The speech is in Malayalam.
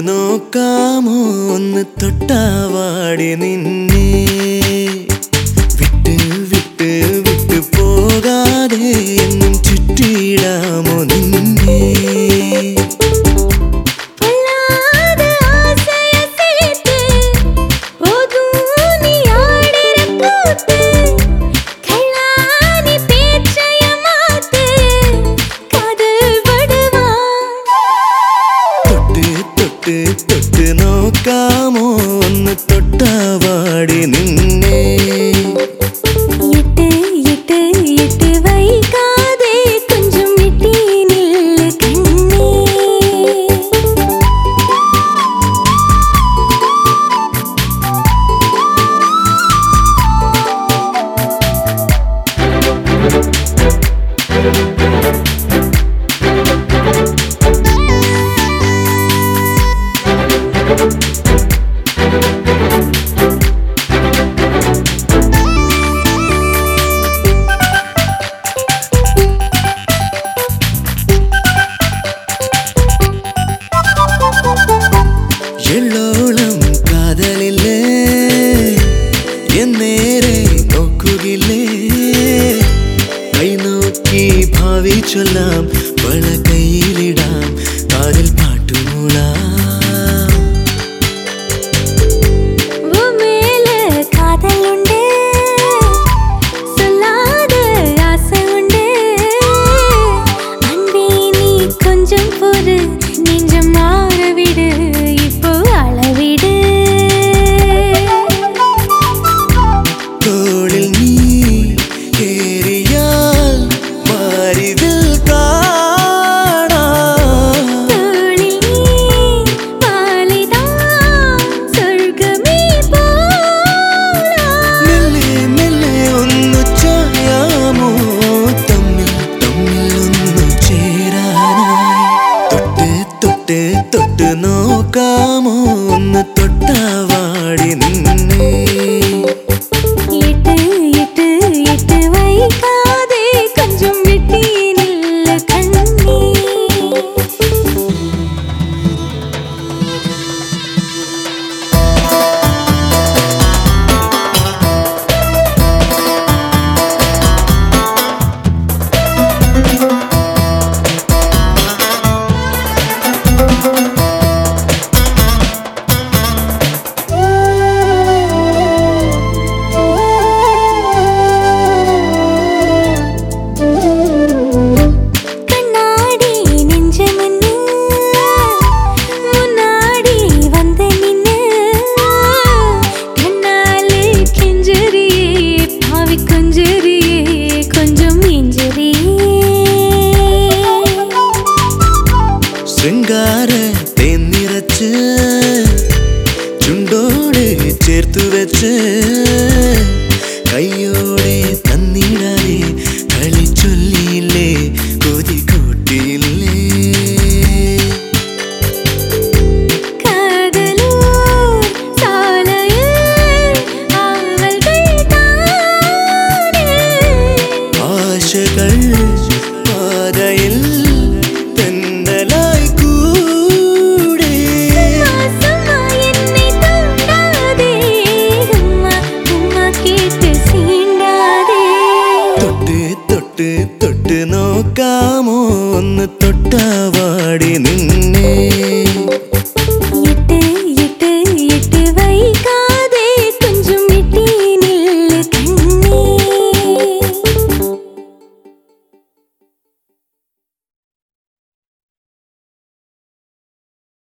നോക്കാമോ? ഒന്ന് തൊട്ടാവാടി നിന്നെ. എള്ളോളം കാതലില്ലേ? എന്നേരെ നോക്കുകില്ലേ? കൈ നോക്കി ഭാവി ചൊല്ലാം വള കയ്യിലിടാം കാതിൽ പാട്ടുമൂളാം തൊട്ട് തൊട്ട് നോക്കാമോ? ഒന്ന് തൊട്ടാവാടിന് ശൃംഗാര തേന്നിറച്ച് ചുണ്ടോട് ചേർത്തു വെച്ച് കയ്യോടെ തന്നിടാതെ കളിച്ചൊല്ലിയില്ലേ കൊതി കൂട്ടിയില്ലേ ആശകൾ പാതയിൽ കൊടുക്കാമോ ഒന്ന് തൊട്ടാവാടി നിന്നെ.